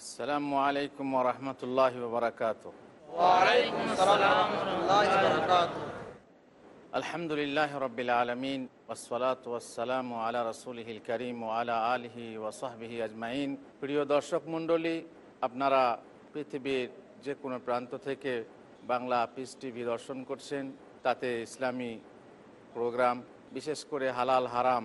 আসসালামু আলাইকুম রহমতুল্লাহ বারকাত ওয়ালাইকুম আসসালাম ওয়া রাহমাতুল্লাহি ওয়া বারাকাতুহু। আলহামদুলিল্লাহ রবিল আলমিন ওসলাত ওয়াসালাম আলা রসুলহিল করিম আলা আলহি ওসাহবিহি আজমাইন। প্রিয় দর্শক মণ্ডলী আপনারা পৃথিবীর যে কোনো প্রান্ত থেকে বাংলা পিস টিভি দর্শন করছেন তাতে ইসলামী প্রোগ্রাম বিশেষ করে হালাল হারাম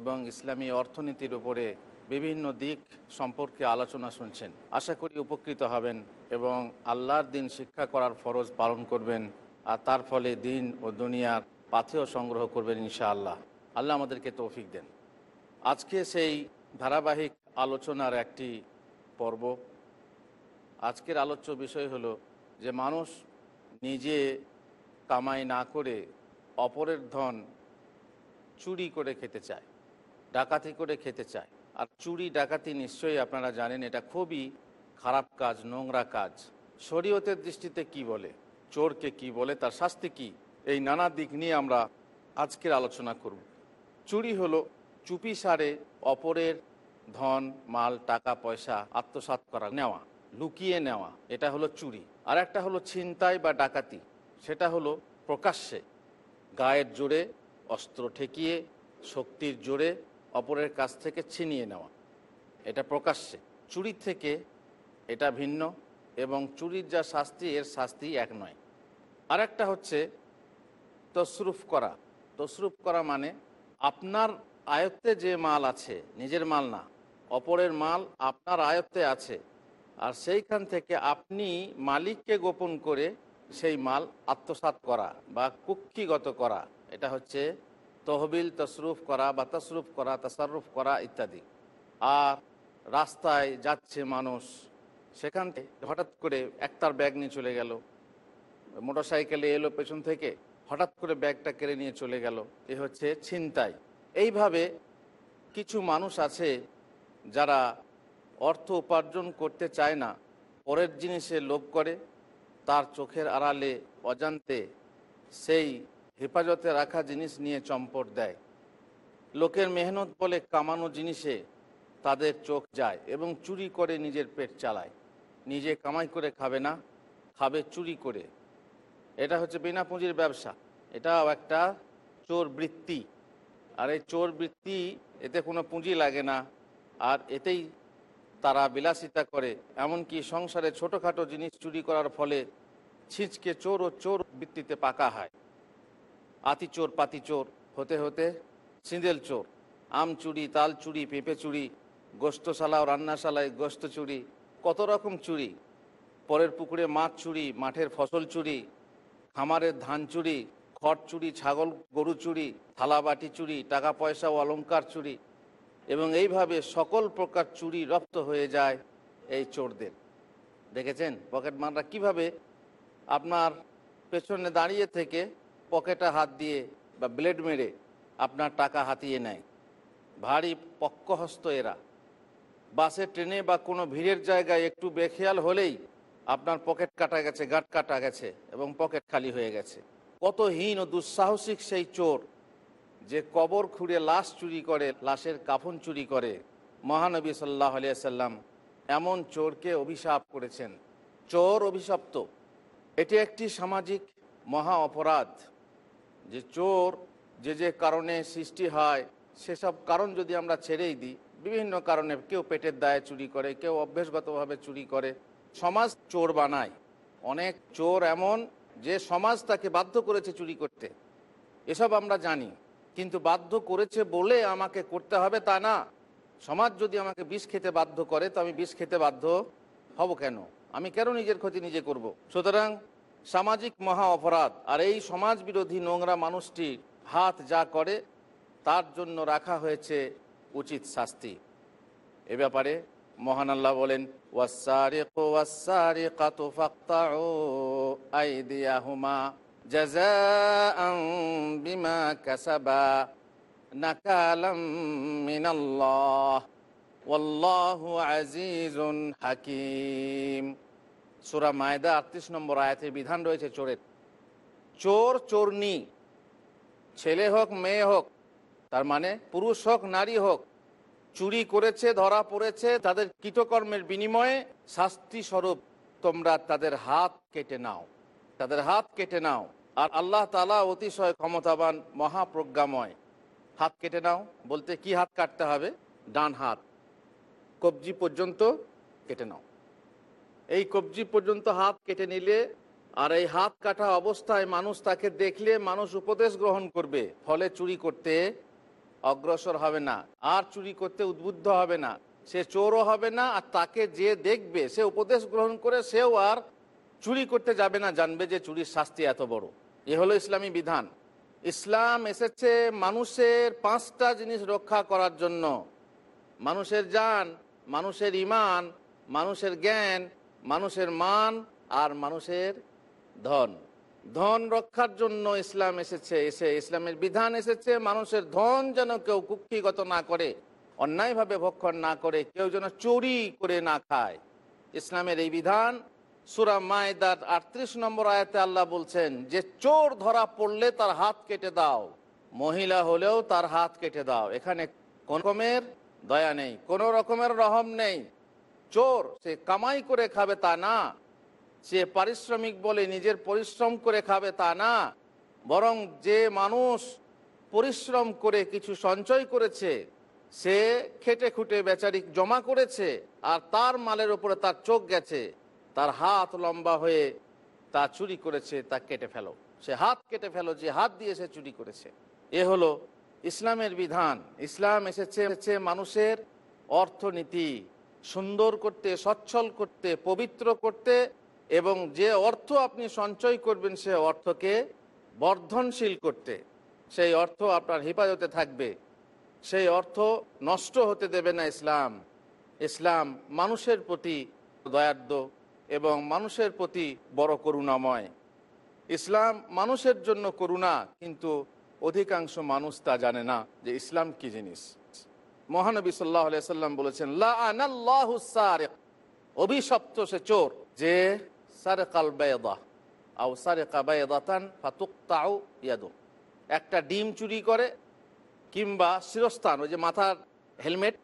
এবং ইসলামী অর্থনীতির উপরে বিভিন্ন দিক সম্পর্কে আলোচনা শুনছেন। আশা করি উপকৃত হবেন এবং আল্লাহর দিন শিক্ষা করার ফরজ পালন করবেন আর তার ফলে দিন ও দুনিয়ার পাথেও সংগ্রহ করবেন ইনশাআল্লাহ। আল্লাহ আমাদেরকে তৌফিক দেন। আজকে সেই ধারাবাহিক আলোচনার একটি পর্ব। আজকের আলোচ্য বিষয় হলো যে মানুষ নিজে কামাই না করে অপরের ধন চুরি করে খেতে চায়, ডাকাতি করে খেতে চায়। আর চুরি, ডাকাতি নিশ্চয়ই আপনারা জানেন, এটা খুবই খারাপ কাজ, নোংরা কাজ। শরীয়তের দৃষ্টিতে কি বলে? চোরকে কি বলে? তার শাস্তি কি? এই নানা দিক নিয়ে আমরা আজকের আলোচনা করব। চুরি হলো চুপি সারে অপরের ধন, মাল, টাকা, পয়সা আত্মসাৎ করা, নেওয়া, লুকিয়ে নেওয়া। এটা হলো চুরি। আর একটা হলো ছিনতাই বা ডাকাতি। সেটা হলো প্রকাশ্যে। গায়ের জোরে, অস্ত্র ঠেকিয়ে, শক্তির জোরে অপরের কাছ থেকে ছিনিয়ে নেওয়া। এটা প্রকাশ্যে। চুরি থেকে এটা ভিন্ন এবং চুরির যা শাস্তি, এর শাস্তি এক নয়। আর একটা হচ্ছে তসরুফ করা। তসরুফ করা মানে আপনার আয়ত্তে যে মাল আছে, নিজের মাল না, অপরের মাল আপনার আয়ত্তে আছে, আর সেইখান থেকে আপনি মালিককে গোপন করে সেই মাল আত্মসাৎ করা বা কুক্ষিগত করা। এটা হচ্ছে তহবিল তসরুফ করা বা তসরুফ করা তসরুফ করা ইত্যাদি। আর রাস্তায় যাচ্ছে মানুষ, সেখান থেকে হঠাৎ করে একটার ব্যাগ নিয়ে চলে গেল। মোটর সাইকেলে এলো পেছন থেকে, হঠাৎ করে ব্যাগটা কেড়ে নিয়ে চলে গেল। এ হচ্ছে ছিনতাই। এইভাবে কিছু মানুষ আছে যারা অর্থ উপার্জন করতে চায় না, পরের জিনিসে লোভ করে, তার চোখের আড়ালে অজান্তে সেই হেফাজতে রাখা জিনিস নিয়ে চম্পট দেয়। লোকের মেহনত বলে কামানো জিনিসে তাদের চোখ যায় এবং চুরি করে নিজের পেট চালায়। নিজে কামাই করে খাবে না, খাবে চুরি করে। এটা হচ্ছে বিনা পুঁজির ব্যবসা। এটাও একটা চোর বৃত্তি। আর এই চোর বৃত্তি, এতে কোনো পুঁজি লাগে না। আর এতেই তারা বিলাসিতা করে। এমনকি সংসারে ছোটোখাটো জিনিস চুরি করার ফলে ছিঁচকে চোর ও চোর বৃত্তিতে পাকা হয়। আতি চোর পাতি চোর হতে হতে সিঁদেল চোর, আম চুরি, তাল চুরি, পেঁপে চুরি গোস্তশালা ও রান্নাশালায় গোস্ত চুরি, কত রকম চুরি? পরের পুকুরে মাছ চুরি, মাঠের ফসল চুরি, খামারের ধান চুরি, খড় চুরি, ছাগল, গরু চুরি, থালা বাটি চুরি, টাকা পয়সা ও অলংকার চুরি এবং এইভাবে সকল প্রকার চুরি রপ্ত হয়ে যায় এই চোরদের। দেখেছেন? পকেট মাররা কীভাবে আপনার পেছনে দাঁড়িয়ে থেকে পকেটে হাত দিয়ে বা ব্লেড মেরে আপনার টাকা হাতিয়ে নেয়। ভারী পক্কহস্ত এরা। বাসে, ট্রেনে বা কোনো ভিড়ের জায়গায় একটু বেখেয়াল হলেই আপনার পকেট কাটা গেছে, গাঁট কাটা গেছে এবং পকেট খালি হয়ে গেছে। কত হীন ও দুঃসাহসিক সেই চোর যে কবর খুঁড়ে লাশ চুরি করে, লাশের কাফন চুরি করে। মহানবী সাল্লাহ আলিয়াল্লাম এমন চোরকে অভিশাপ করেছেন। চোর অভিশপ্ত। এটি একটি সামাজিক মহা অপরাধ। যে চোর, যে যে কারণে সৃষ্টি হয়, সেসব কারণ যদি আমরা ছেড়েই দিই, বিভিন্ন কারণে কেউ পেটের দায়ে চুরি করে, কেউ অভ্যেসগতভাবে চুরি করে, সমাজ চোর বানায়। অনেক চোর এমন যে সমাজ তাকে বাধ্য করেছে চুরি করতে। এসব আমরা জানি, কিন্তু বাধ্য করেছে বলে আমাকে করতে হবে তা না। সমাজ যদি আমাকে বিষ খেতে বাধ্য করে, তো আমি বিষ খেতে বাধ্য হব কেন? আমি কেন নিজের ক্ষতি নিজে করব। সুতরাং সামাজিক মহা অপরাধ। আর এই সমাজ বিরোধী নোংরা মানুষটি হাত যা করে, তার জন্য রাখা হয়েছে উচিত শাস্তি। এ ব্যাপারে মহান আল্লাহ বলেন হাকিম। সূরা মায়দা 38 নম্বর আয়াতের বিধান রয়েছে চোরের। চোর, চোরনি, ছেলে হোক, মেয়ে হোক, তার মানে পুরুষ হোক, নারী হোক, চুরি করেছে, ধরা পড়েছে, তাদের কৃতকর্মের বিনিময়ে শাস্তি স্বরূপ তোমরা তাদের হাত কেটে নাও। তাদের হাত কেটে নাও। আর আল্লাহ তালা অতিশয় ক্ষমতাবান, মহাপ্রজ্ঞাময়। হাত কেটে নাও। বলতে কি হাত কাটতে হবে? ডান হাত। কবজি পর্যন্ত কেটে নাও। এই কবজি পর্যন্ত হাত কেটে নিলে আর এই হাত কাটা অবস্থায় মানুষ তাকে দেখলে মানুষ উপদেশ গ্রহণ করবে, ফলে চুরি করতে অগ্রসর হবে না, আর চুরি করতে উদ্বুদ্ধ হবে না। সে চোরও হবে না, আর তাকে যে দেখবে, সে উপদেশ গ্রহণ করে সেও আর চুরি করতে যাবে না, জানবে যে চুরির শাস্তি এত বড়। এ হলো ইসলামী বিধান। ইসলাম এসেছে মানুষের পাঁচটা জিনিস রক্ষা করার জন্য। মানুষের জান, মানুষের ইমান, মানুষের জ্ঞান মানুষের মান আর মানুষের ধন। ধন রক্ষার জন্য ইসলাম এসেছে, এসে ইসলামের বিধান এসেছে, মানুষের ধন যেন কেউ কুক্ষিগত না করে, অন্যায়ভাবে ভক্ষণ না করে, কেউ যেন চুরি করে না খায়। ইসলামের এই বিধান সুরা মায়দার আটত্রিশ নম্বর আয়াতে আল্লাহ বলছেন, যে চোর ধরা পড়লে তার হাত কেটে দাও, মহিলা হলেও তার হাত কেটে দাও। এখানে কোন রকমের দয়া নেই, কোনো রকমের রহম নেই। চোর, সে কামাই করে খাবে তা না। সে পারিশ্রমিক বলে নিজের পরিশ্রম করে খাবে তা না। বরং যে মানুষ পরিশ্রম করে কিছু সঞ্চয় করেছে, সে খেটে খুটে বেচারি জমা করেছে, আর তার মালের উপরে তার চোখ গেছে। তার হাত লম্বা হয়ে তা চুরি করেছে, তা কেটে ফেলো। সে হাত কেটে ফেলো, যে হাত দিয়ে সে চুরি করেছে। এ হলো ইসলামের বিধান। ইসলাম এসেছে মানুষের অর্থনীতি। সুন্দর করতে, সচ্ছল করতে, পবিত্র করতে এবং যে অর্থ আপনি সঞ্চয় করবেন সে অর্থকে বর্ধনশীল করতে। সেই অর্থ আপনার হেফাজতে থাকবে। সেই অর্থ নষ্ট হতে দেবে না ইসলাম। ইসলাম মানুষের প্রতি দয়ার্দ এবং মানুষের প্রতি বড় করুণাময়। ইসলাম মানুষের জন্য করুণা, কিন্তু অধিকাংশ মানুষ তা জানে না যে ইসলাম কি জিনিস। মহানবী সাল্লাহ সাল্লাম বলেছেন, লা আনাল্লাহু সারিক। অভিশপ্ত সে চোর, যে ফাতুক্তাউ ইয়াদু। একটা ডিম চুরি করে কিংবা শিরস্থান, ওই যে মাথার হেলমেট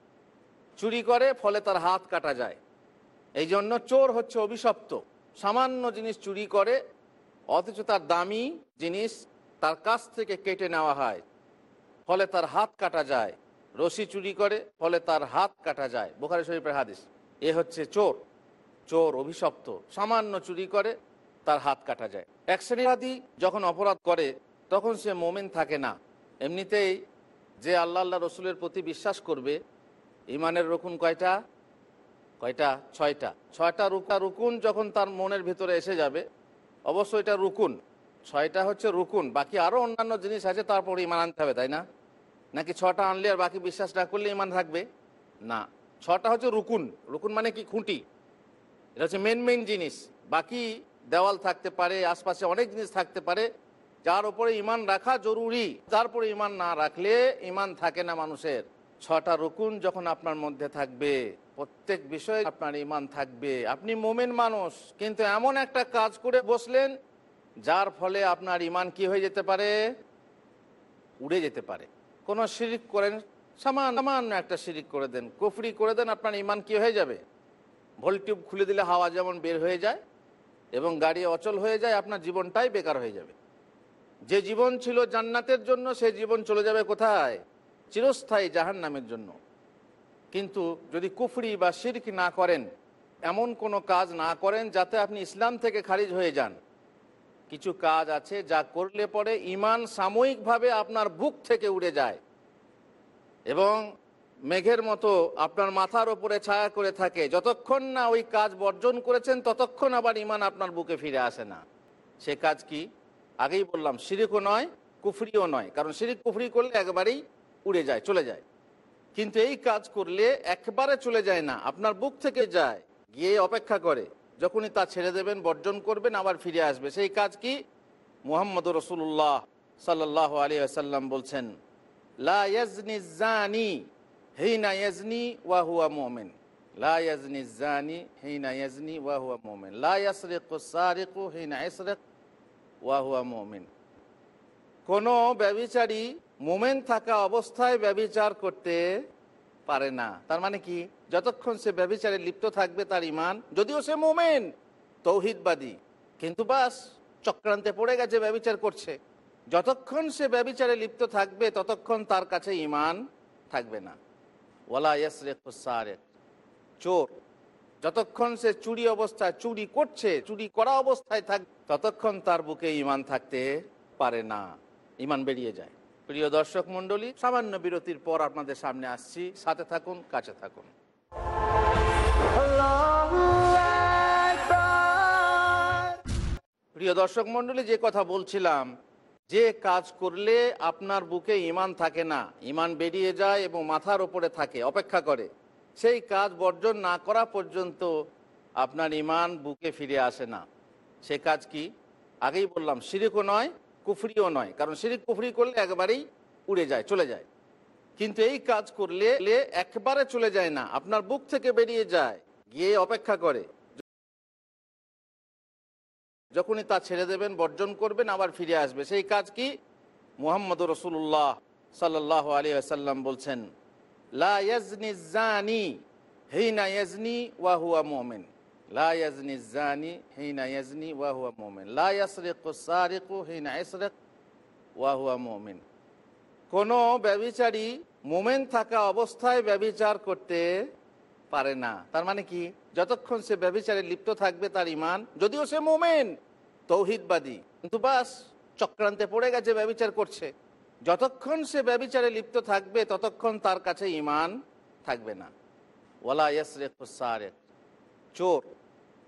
চুরি করে, ফলে তার হাত কাটা যায়। এই জন্য চোর হচ্ছে অভিশপ্ত। সামান্য জিনিস চুরি করে, অথচ তার দামি জিনিস তার কাছ থেকে কেটে নেওয়া হয়, ফলে তার হাত কাটা যায়। রশি চুরি করে, ফলে তার হাত কাটা যায়। বোখারি শরীফের হাদিস। এ হচ্ছে চোর। চোর অভিশপ্ত। সামান্য চুরি করে, তার হাত কাটা যায়। এক শ্রেণীবাদী যখন অপরাধ করে, তখন সে মোমেন থাকে না। এমনিতেই যে আল্লাহ আল্লাহ রসুলের প্রতি বিশ্বাস করবে ইমানের রকুন কয়টা? কয়টা? ছয়টা। ছয়টা রুকা রুকুন যখন তার মনের ভিতরে এসে যাবে অবশ্যই এটা রুকুন। ছয়টা হচ্ছে রুকুন। বাকি আরও অন্যান্য জিনিস আছে, তারপর ইমান আনতে হবে, তাই না? নাকি ছটা আনলে আর বাকি বিশ্বাস না করলে ইমান থাকবে? না। ছটা হচ্ছে রুকুন। রুকুন মানে কি? খুঁটি। এটা হচ্ছে মেন মেন জিনিস। বাকি দেওয়াল থাকতে পারে, আশপাশে অনেক জিনিস থাকতে পারে, যার উপরে ইমান রাখা জরুরি। তারপরে ইমান না রাখলে ইমান থাকে না মানুষের। ছটা রুকুন যখন আপনার মধ্যে থাকবে, প্রত্যেক বিষয়ে আপনার ইমান থাকবে। আপনি মোমেন মানুষ, কিন্তু এমন একটা কাজ করে বসলেন, যার ফলে আপনার ইমান কি হয়ে যেতে পারে? উড়ে যেতে পারে। কোনো শিরিক করেন সামান সামান্য একটা শিরিক করে দেন, কুফরি করে দেন, আপনার ইমান কি হয়ে যাবে? ভোল্টিউব খুলে দিলে হাওয়া যেমন বের হয়ে যায় এবং গাড়ি অচল হয়ে যায়, আপনার জীবনটাই বেকার হয়ে যাবে। যে জীবন ছিল জান্নাতের জন্য সেই জীবন চলে যাবে কোথায়? চিরস্থায়ী জাহান নামের জন্য। কিন্তু যদি কুফরি বা শিরক না করেন, এমন কোনো কাজ না করেন যাতে আপনি ইসলাম থেকে খারিজ হয়ে যান। কিছু কাজ আছে, যা করলে পরে ইমান সাময়িকভাবে আপনার বুক থেকে উড়ে যায়। এবং মেঘের মতো আপনার মাথার ওপরে ছায়া করে থাকে। যতক্ষণ না ওই কাজ বর্জন করেছেন, ততক্ষণ আবার ইমান আপনার বুকে ফিরে আসে না। সে কাজ কি? আগেই বললাম, শিরিকও নয়, কুফরিও নয়। কারণ শিরিক কুফরি করলে একবারেই উড়ে যায়, চলে যায়। কিন্তু এই কাজ করলে একবারে চলে যায় না, আপনার বুক থেকে যায়, গিয়ে অপেক্ষা করে। যখনই তা ছেড়ে দেবেন, বর্জন করবেন, আবার ফিরে আসবে। সেই কাজ কি? মুহাম্মদ রসুল্লাহ সাল্লাহ আলী আসাল্লাম বলছেন, লা ইয়াজনি জানি হিনা ইয়াজনি ওয়া হুয়া মুমিন। লা ইয়াজনি জানি হিনা ইয়াজনি ওয়া হুয়া মুমিন। লা ইয়াসরিকু সারিকু হিনা ইয়াসরিক ওয়া হুয়া কোনো ব্যবিচারী মোমেন থাকা অবস্থায় ব্যবিচার করতে পারে না। তার মানে কি? যতক্ষণ সে ব্যবিচারে লিপ্ত থাকবে তার ইমান যদিও সে মোমেন, তৌহিদবাদী, কিন্তু বাস চক্রান্তে পড়ে গেছে ব্যবিচার করছে। যতক্ষণ সে ব্যবিচারে লিপ্ত থাকবে, ততক্ষণ তার কাছে ইমান থাকবে না। ওলা চোর, যতক্ষণ সে চুরি অবস্থায় চুরি করছে, চুরি করা অবস্থায় থাক, ততক্ষণ তার বুকে ইমান থাকতে পারে না। ইমান বেরিয়ে যায়। প্রিয় দর্শক মণ্ডলী, সামান্য বিরতির পর আপনাদের সামনে আসছি। সাথে থাকুন, কাছে থাকুন। প্রিয় দর্শক মণ্ডলী, যে কথা বলছিলাম, যে কাজ করলে আপনার বুকে ইমান থাকে না, ইমান বেরিয়ে যায় এবং মাথার ওপরে থাকে, অপেক্ষা করে, সেই কাজ বর্জন না করা পর্যন্ত আপনার ইমান বুকে ফিরে আসে না। সে কাজ কি? আগেই বললাম শিরিকও নয় কুফরিও নয়, কারণ শিরিক কুফরি করলে একবারেই উড়ে যায়, চলে যায়। কিন্তু এই কাজ করলে একবারে চলে যায় না, আপনার বুক থেকে বেরিয়ে যায়, গিয়ে অপেক্ষা করে। যখনই তা ছেড়ে দেবেন, বর্জন করবেন, আবার ফিরে আসবে। সেই কাজ কি? মুহাম্মদ রসুল্লাহ সাল্লাহ আলী আসাল্লাম বলছেন, লা ইয়াজনি জানি হিনা ইয়াজনি ওয়া হুয়া মুমিন। লা ইয়াজনি জানি হিনা ইয়াজনি ওয়া হুয়া মুমিন লা ইয়াসরিকু সারিকু হিনা ইয়াসরিক ওয়া হুয়া মুমিন কোনো ব্যবিচারী মোমেন থাকা অবস্থায় ব্যবিচার করতে পারে না। তার মানে কি? যতক্ষণ সে ব্যবিচারে লিপ্ত থাকবে তার ইমান যদিও সে মোমেন, তৌহিদবাদী, কিন্তু বাস চক্রান্তে পড়ে গেছে, ব্যবিচার করছে। যতক্ষণ সে ব্যবিচারে লিপ্ত থাকবে, ততক্ষণ তার কাছে ইমান থাকবে না। ওলা ইয়াসরে খুসারেক চোর।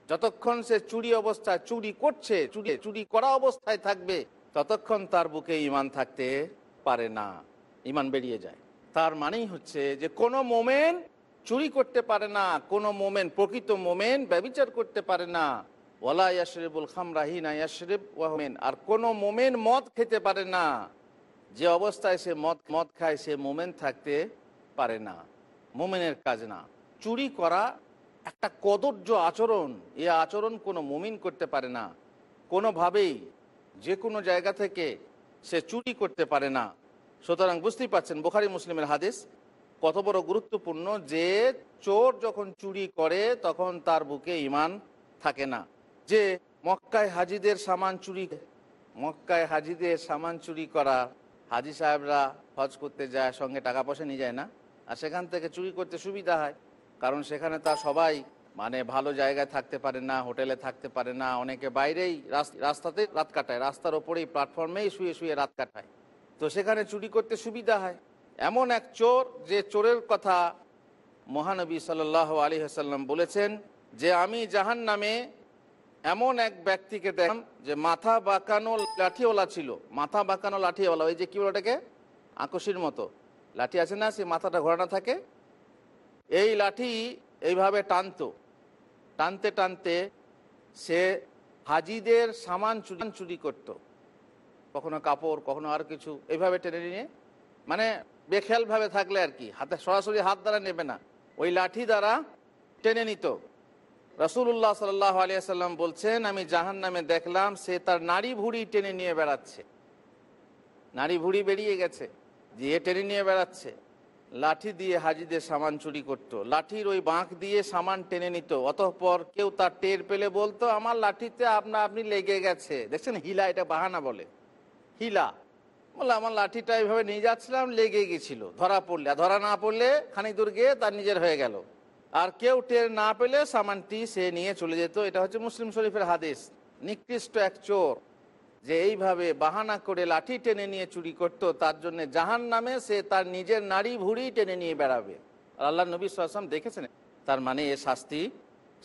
যতক্ষণ সে চুরি অবস্থায় চুরি করছে, চুরি চুরি করা অবস্থায় থাকবে, ততক্ষণ তার বুকে ইমান থাকতে পারে না। ইমান বেরিয়ে যায়। তার মানেই হচ্ছে যে, কোনো মোমেন চুরি করতে পারে না, কোনো মোমেন প্রকৃত মোমেন ব্যবিচার করতে পারে না। ওলা ইয়াশরিবুল খামরাহিনা ইয়াশরিব ওয়াহমেন আর কোনো মোমেন মদ খেতে পারে না। যে অবস্থায় সে মদ মদ খায়, সে মোমেন থাকতে পারে না। মোমেনের কাজ না। চুরি করা একটা কদর্য আচরণ, এ আচরণ কোনো মুমিন করতে পারে না। কোনোভাবেই যে কোনো জায়গা থেকে সে চুরি করতে পারে না। সুতরাং বুঝতেই পাচ্ছেন বোখারি মুসলিমের হাদিস, কত বড় গুরুত্বপূর্ণ যে চোর যখন চুরি করে তখন তার বুকে ইমান থাকে না। যে মক্কায় হাজিদের সামান চুরি, মক্কায় হাজিদের সামান চুরি করা, হাজি সাহেবরা হজ করতে যায়, সঙ্গে টাকা পয়সা নিয়ে যায় না। আর সেখান থেকে চুরি করতে সুবিধা হয়। কারণ সেখানে তা সবাই মানে ভালো জায়গায় থাকতে পারে না, হোটেলে থাকতে পারে না, অনেকে বাইরেই রাস- রাস্তাতে রাত কাটায়, রাস্তার ওপরেই প্ল্যাটফর্মেই শুয়ে শুয়ে রাত কাটায়। তো সেখানে চুরি করতে সুবিধা হয়। এমন এক চোর যে চোরের কথা মহানবী সাল্লাহ আলী হাসাল্লাম বলেছেন যে, আমি জাহান নামে এমন এক ব্যক্তিকে দেখলাম যে মাথা বাঁকানো লাঠিওয়ালা ছিল। মাথা বাঁকানো লাঠিওয়ালা, ওই যে কি বলে ওটাকে? আকশির মতো। লাঠি আছে না সে মাথাটা ঘোরানো থাকে? এই লাঠি এইভাবে টানতো। টানতে টানতে সে হাজিদের সামান চুরি চুরি করত। কখনো কাপড়, কখনো আর কিছু। এইভাবে টেনে নিয়ে মানে বেখেয়ালভাবে থাকলে আর কি। হাতে সরাসরি হাত দ্বারা নেবে না। ওই লাঠি দ্বারা টেনে নিত। রসুল্লাহ সাল্লাহ আলিয়াল্লাম বলছেন, আমি জাহান নামে দেখলাম, সে তার নারী ভুড়ি টেনে নিয়ে বেড়াচ্ছে। নারী ভুড়ি বেরিয়ে গেছে। দিয়ে টেনে নিয়ে বেড়াচ্ছে। লাঠি দিয়ে হাজিদের সামান চুরি করত। লাঠির ওই বাঁক দিয়ে সামান টেনে নিত। অতঃপর কেউ তার টের পেলে বলতো, আমার লাঠিতে আপনা আপনি লেগে গেছে। দেখছেন, হিলা এটা বাহানা বলে। হিলা। বলে আমার লাঠিটা এইভাবে নিয়ে যাচ্ছিলাম, লেগে গেছিল। ধরা পড়লে। ধরা না পড়লে খানিক দূর গিয়ে তার নিজের হয়ে গেল। আর কেউ টের না পেলে সামানটি সে নিয়ে চলে যেত। এটা হচ্ছে মুসলিম শরীফের হাদিস। নিকৃষ্ট এক চোর যে এইভাবে বাহানা করে লাঠি টেনে নিয়ে চুরি করত, তার জন্য জাহান নামে সে তার নিজের নারী ভুড়ি টেনে নিয়ে বেড়াবে। আর আল্লাহ নবী সাল্লাম দেখেছেন, তার মানে এ শাস্তি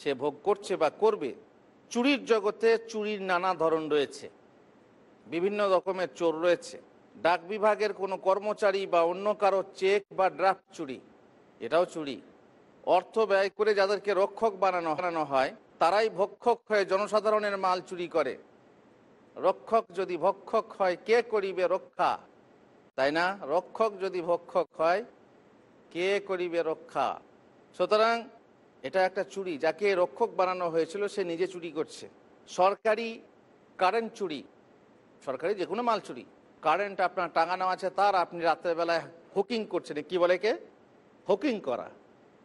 সে ভোগ করছে বা করবে। চুরির জগতে চুরির নানা ধরন রয়েছে, বিভিন্ন রকমের চোর রয়েছে। ডাক বিভাগের কোনো কর্মচারী বা অন্য কারও চেক বা ড্রাফট চুরি, এটাও চুরি। অর্থ ব্যয় করে যাদেরকে রক্ষক বানানো বানানো হয়, তারাই ভক্ষক হয়ে জনসাধারণের মাল চুরি করে। রক্ষক যদি ভক্ষক হয়, কে করিবে রক্ষা? তাই না? রক্ষক যদি ভক্ষক হয়, কে করিবে রক্ষা? সুতরাং এটা একটা চুরি, যাকে রক্ষক বানানো হয়েছিল, সে নিজে চুরি করছে। সরকারি কারেন্ট চুরি, সরকারি যে কোনো মাল চুরি। কারেন্ট আপনার টাঙানো আছে, তার আপনি রাত্রেবেলায় হুকিং করছেন। কি বলে কে হকিং করা।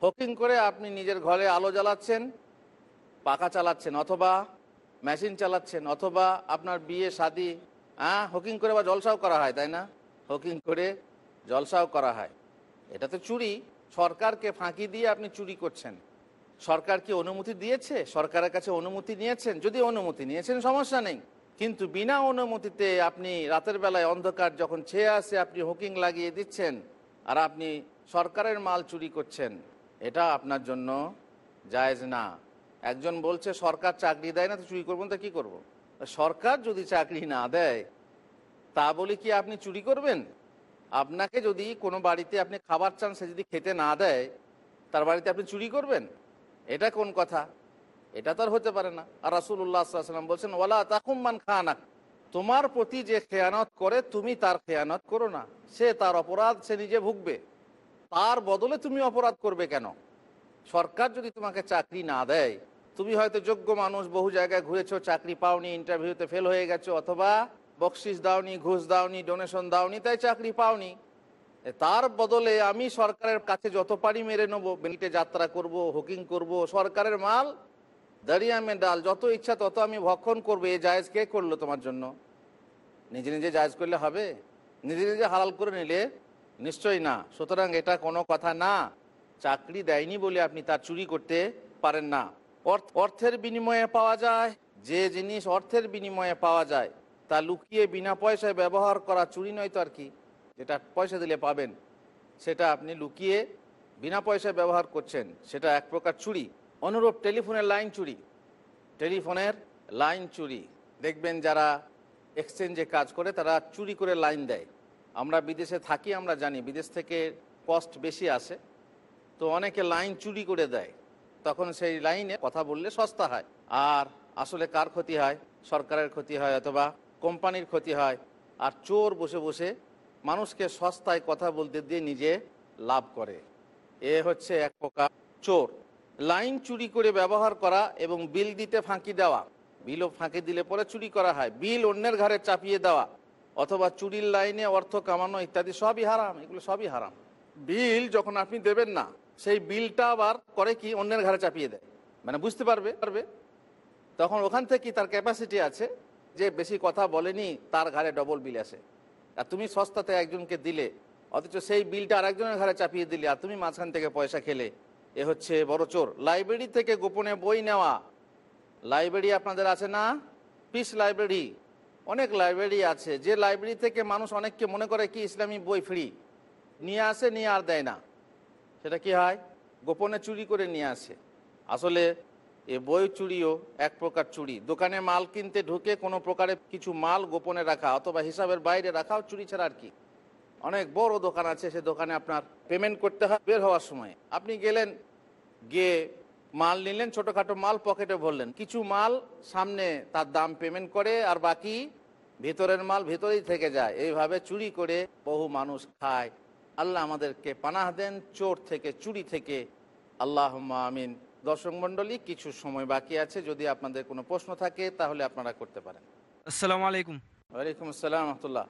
হকিং করে আপনি নিজের ঘরে আলো জ্বালাচ্ছেন পাকা চালাচ্ছেন, অথবা মেশিন চালাচ্ছেন, অথবা আপনার বিয়ে, শাদি হ্যাঁ হকিং করে বা জলসাও করা হয়, তাই না? হকিং করে জলসাও করা হয়। এটা তো চুরি। সরকারকে ফাঁকি দিয়ে আপনি চুরি করছেন। সরকার কি অনুমতি দিয়েছে? সরকারের কাছে অনুমতি নিয়েছেন? যদি অনুমতি নিয়েছেন, সমস্যা নেই। কিন্তু বিনা অনুমতিতে আপনি রাতের বেলায় অন্ধকার যখন ছেয়ে আসে, আপনি হুকিং লাগিয়ে দিচ্ছেন, আর আপনি সরকারের মাল চুরি করছেন, এটা আপনার জন্য জায়েজ না। একজন বলছে, সরকার চাকরি দেয় না, তো চুরি করব না, তো কী করব? সরকার যদি চাকরি না দেয়, তা বলে কি আপনি চুরি করবেন? আপনাকে যদি কোনো বাড়িতে আপনি খাবার চান, সে যদি খেতে না দেয়, তার বাড়িতে আপনি চুরি করবেন? এটা কোন কথা? এটা তো আর হতে পারে না। আর রাসুল্লাহাম বলছেন ওলা তাকুম্মান খানাক। তোমার প্রতি যে খেয়ানত করে, তুমি তার খেয়ানত করো না। সে তার অপরাধ, সে নিজে ভুগবে। তার বদলে তুমি অপরাধ করবে কেন? সরকার যদি তোমাকে চাকরি না দেয়, তুমি হয়তো যোগ্য মানুষ, বহু জায়গায় ঘুরেছো, চাকরি পাওনি ইন্টারভিউতে ফেল হয়ে গেছো, অথবা বকশিস দাওনি, ঘুষ দাওনি ডোনেশন দাওনি, তাই চাকরি পাওনি। তার বদলে আমি সরকারের কাছে যত পারি মেরে নেব, বেনিটে যাত্রা করব, হুকিং করব, সরকারের মাল দাঁড়িয়ামে ডাল, যত ইচ্ছা তত আমি ভক্ষণ করব, এ জায়েজ কে করল তোমার জন্য? নিজে নিজে জায়েজ করলে হবে? নিজে নিজে হালাল করে নিলে নিশ্চয়ই না। সুতরাং এটা কোনো কথা না। চাকরি দেয়নি বলে আপনি তা চুরি করতে পারেন না। অর্থের বিনিময়ে পাওয়া যায়, যে জিনিস অর্থের বিনিময়ে পাওয়া যায়, তা লুকিয়ে বিনা পয়সায় ব্যবহার করা চুরি নয় তো আর কি? যেটা পয়সা দিলে পাবেন, সেটা আপনি লুকিয়ে বিনা পয়সায় ব্যবহার করছেন, সেটা এক প্রকার চুরি। অনুরূপ টেলিফোনের লাইন চুরি। টেলিফোনের লাইন চুরি। দেখবেন যারা এক্সচেঞ্জে কাজ করে, তারা চুরি করে লাইন দেয়। আমরা বিদেশে থাকি, আমরা জানি, বিদেশ থেকে কস্ট বেশি আসে। তো অনেকে লাইন চুরি করে দেয়। তখন সেই লাইনে কথা বললে সস্তা হয়। আর আসলে কার ক্ষতি হয়? সরকারের ক্ষতি হয় অথবা কোম্পানির ক্ষতি হয়। আর চোর বসে বসে মানুষকে সস্তায় কথা বলতে দিয়ে নিজে লাভ করে। এ হচ্ছে এক প্রকার চোর। লাইন চুরি করে ব্যবহার করা এবং বিল দিতে ফাঁকি দেওয়া। বিলও ফাঁকি দিলে পরে চুরি করা হয়। বিল অন্যের ঘাড়ে চাপিয়ে দেওয়া অথবা চুরির লাইনে অর্থ কামানো ইত্যাদি সবই হারাম। এগুলো সবই হারাম। বিল যখন আপনি দেবেন না সেই বিলটা আবার করে কি অন্যের ঘাড়ে চাপিয়ে দেয়। মানে বুঝতে পারবে? পারবে? তখন ওখান থেকে তার ক্যাপাসিটি আছে যে বেশি কথা বলেনি, তার ঘাড়ে ডবল বিল আসে। আর তুমি সস্তাতে একজনকে দিলে, অথচ সেই বিলটা আরেকজনের ঘাড়ে চাপিয়ে দিলে, আর তুমি মাঝখান থেকে পয়সা খেলে, এ হচ্ছে বড় চোর। লাইব্রেরি থেকে গোপনে বই নেওয়া। লাইব্রেরি আপনাদের আছে না? পিস লাইব্রেরি অনেক লাইব্রেরি আছে। যে লাইব্রেরি থেকে মানুষ অনেককে মনে করে কি, ইসলামী বই ফ্রি নিয়ে আসে, নিয়ে আর দেয় না। সেটা কি হয়? গোপনে চুরি করে নিয়ে আসে। আসলে এ বই চুরিও এক প্রকার চুরি। দোকানে মাল কিনতে ঢুকে কোনো প্রকারে কিছু মাল গোপনে রাখা অথবা হিসাবের বাইরে রাখাও চুরি ছাড়া আর কি। অনেক বড় দোকান আছে, সে দোকানে আপনার পেমেন্ট করতে হয় বের হওয়ার সময়। আপনি গেলেন, গিয়ে মাল নিলেন, ছোটোখাটো মাল পকেটে ভরলেন। কিছু মাল সামনে তার দাম পেমেন্ট করে আর বাকি ভেতরের মাল ভেতরেই থেকে যায়। এইভাবে চুরি করে বহু মানুষ খায়। আল্লাহ আমাদেরকে পানাহ দেন চোর থেকে চুরি থেকে। আল্লাহ আমিন। দর্শক মণ্ডলী কিছু সময় বাকি আছে। যদি আপনাদের কোনো প্রশ্ন থাকে তাহলে আপনারা করতে পারেন। আসসালামু আলাইকুম। ওয়ালাইকুম আসসালাম রহমতুল্লাহ।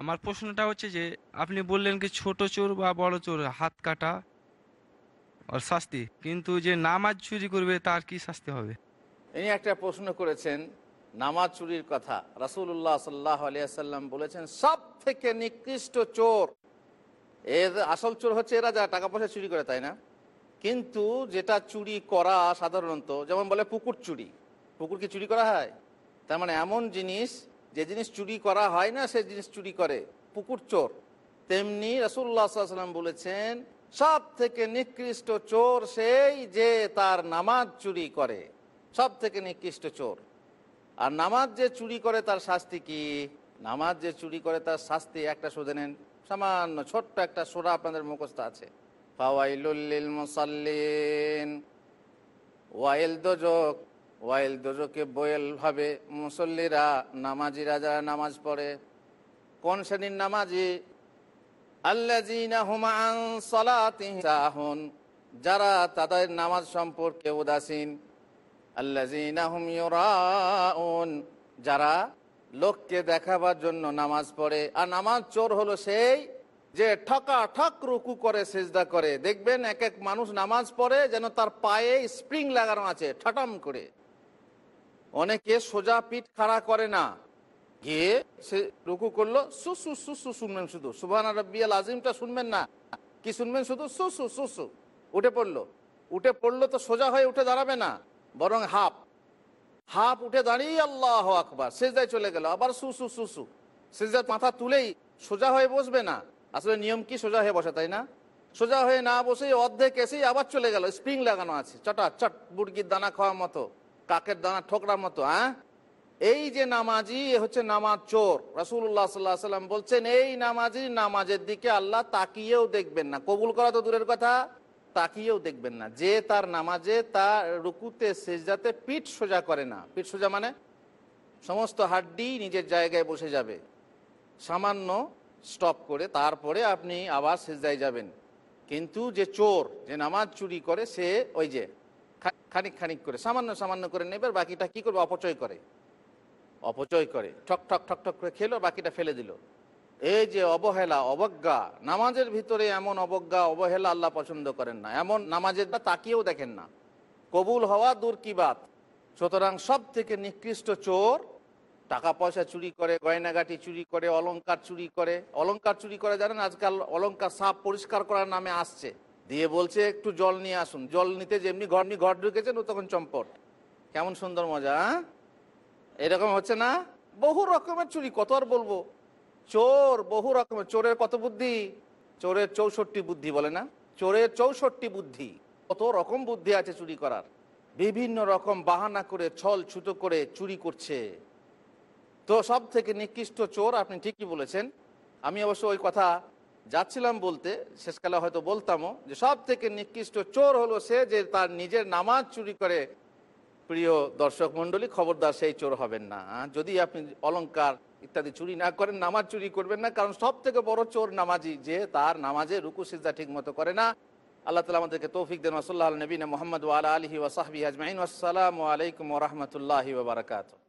আমার প্রশ্নটা হচ্ছে যে আপনি বললেন কি ছোট চোর বা বড় চোর হাত কাটা আর শাস্তি। কিন্তু যে নামাজ চুরি করবে তার কি শাস্তি হবে? ইনি একটা প্রশ্ন করেছেন নামাজ চুরির কথা। রাসুল্লাহ সাল্লাহ আলিয়াল্লাম বলেছেন সব থেকে নিকৃষ্ট চোর এর আসল চোর হচ্ছে এরা যারা টাকা পয়সা চুরি করে, তাই না? কিন্তু যেটা চুরি করা সাধারণত, যেমন বলে পুকুর চুরি। পুকুর কি চুরি করা হয়? তার মানে এমন জিনিস, যে জিনিস চুরি করা হয় না, সে জিনিস চুরি করে। পুকুর চোর। তেমনি রাসুল্লাহ সাল্লাম বলেছেন সব থেকে নিকৃষ্ট চোর সেই যে তার নামাজ চুরি করে। সব থেকে নিকৃষ্ট চোর। আর নামাজ যে চুরি করে তার শাস্তি কি? নামাজ যে চুরি করে তার শাস্তি একটা, শোধে নেন। সামান্য ছোট্ট একটা সোরা আপনাদের মুখস্থ আছে। মুসাল্লিন। ওয়াইল ওয়াইল দোজকে মুসল্লিরা, নামাজিরা যারা নামাজ পড়ে, কোন শ্রেণির নামাজি? সাহুন, যারা তাদের নামাজ সম্পর্কে উদাসীন। ইউরাউন, যারা লোককে দেখাবার জন্য নামাজ পড়ে। আর নামাজ চোর হলো সেই যে ঠকা ঠক রুকু করে সেজদা করে। দেখবেন এক এক মানুষ নামাজ পড়ে যেন তার পায়ে স্প্রিং লাগানো আছে, ঠটাম করে। অনেকে সোজা পিঠ খাড়া করে না। গিয়ে সে রুকু করল সুসু সুসু শুনবেন শুধু। সুবান রব্বিয়াল আজিমটা শুনবেন না। কি শুনবেন শুধু? সুসু সুসু উঠে পড়ল। উঠে পড়ল তো সোজা হয়ে উঠে দাঁড়াবে না। বরং হাফ। হাফ উঠে দাঁড়িয়ে আল্লাহ আকবার, সেজদায় চলে গেল। আবার সুসু সুসু সেজদার মাথা তুলেই সোজা হয়ে বসবে না। আসলে নিয়ম কি? সোজা হয়ে বসে, তাই না? সোজা হয়ে না বসে অর্ধেক এসেই আবার চলে গেল। স্প্রিং লাগানো আছে। চটা চট বুড়কির দানা খাওয়ার মতো, কাকের দানা ঠোকরার মতো হ্যাঁ? এই যে নামাজি, এ হচ্ছে নামাজ চোর। রাসুল্লাহ সাল্লাহ সাল্লাম বলছেন, এই নামাজি নামাজের দিকে আল্লাহ তাকিয়েও দেখবেন না। কবুল করা তো দূরের কথা। তাকিয়েও দেখবেন না। যে তার নামাজে, তার রুকুতে, সেজদাতে পিঠ সোজা করে না। পিঠ সোজা মানে সমস্ত হাড্ডি নিজের জায়গায় বসে যাবে। সামান্য স্টপ করে তারপরে আপনি আবার সেজদায় যাবেন। কিন্তু যে চোর, যে নামাজ চুরি করে, সে ওই যে খানিক খানিক করে, সামান্য সামান্য করে নেবে, বাকিটা কি করবে? অপচয় করে। অপচয় করে। ঠক ঠক ঠক ঠক করে খেলো, বাকিটা ফেলে দিল। এই যে অবহেলা, অবজ্ঞা, নামাজের ভিতরে এমন অবজ্ঞা, অবহেলা আল্লাহ পছন্দ করেন না। এমন নামাজের তাকিয়েও দেখেন না। কবুল হওয়া দূর কি বাত? সুতরাং সব থেকে নিকৃষ্ট চোর টাকা পয়সা চুরি করে, গয়নাগাটি চুরি করে, অলংকার চুরি করে। অলংকার চুরি করে জানেন আজকাল অলংকার সাপ পরিষ্কার করার নামে আসছে। দিয়ে বলছে, একটু জল নিয়ে আসুন। জল নিতে যেমনি ঘর নিয়ে ঘর ঢুকেছেন, ও তখন চম্পট। কেমন সুন্দর মজা হ্যাঁ? এরকম হচ্ছে না? বহু রকমের চুরি, কত আর বলব? চোর, বহু রকমের চোরের কত বুদ্ধি? চোরের চৌষট্টি বুদ্ধি বলে না? চোরের চৌষট্টি বুদ্ধি, কত রকম বুদ্ধি আছে চুরি করার? বিভিন্ন রকম বাহানা করে, ছল ছুতো করে চুরি করছে। তো সব থেকে নিকৃষ্ট চোর আপনি ঠিকই বলেছেন। আমি অবশ্য ওই কথা যাচ্ছিলাম বলতে, শেষকালে হয়তো বলতামও, যে সব থেকে নিকৃষ্ট চোর হলো সে যে তার নিজের নামাজ চুরি করে। প্রিয় দর্শক মন্ডলী খবরদার সেই চোর হবেন না? যদি আপনি অলংকার ইত্যাদি চুরি না করেন, নামাজ চুরি করবেন না, কারণ সব থেকে বড় চোর নামাজি, যে তার নামাজে রুকু সিজা ঠিক মতো করে না। আল্লাহ তালা আমাদেরকে তৌফিক দেন। ওসল্লাহ নবীন মোহাম্মদ ওয়ালা আলহি ওসাহবি আজমাইন। আসসালামু আলাইকুম রহমতুল্লাহি ওবরাকাতু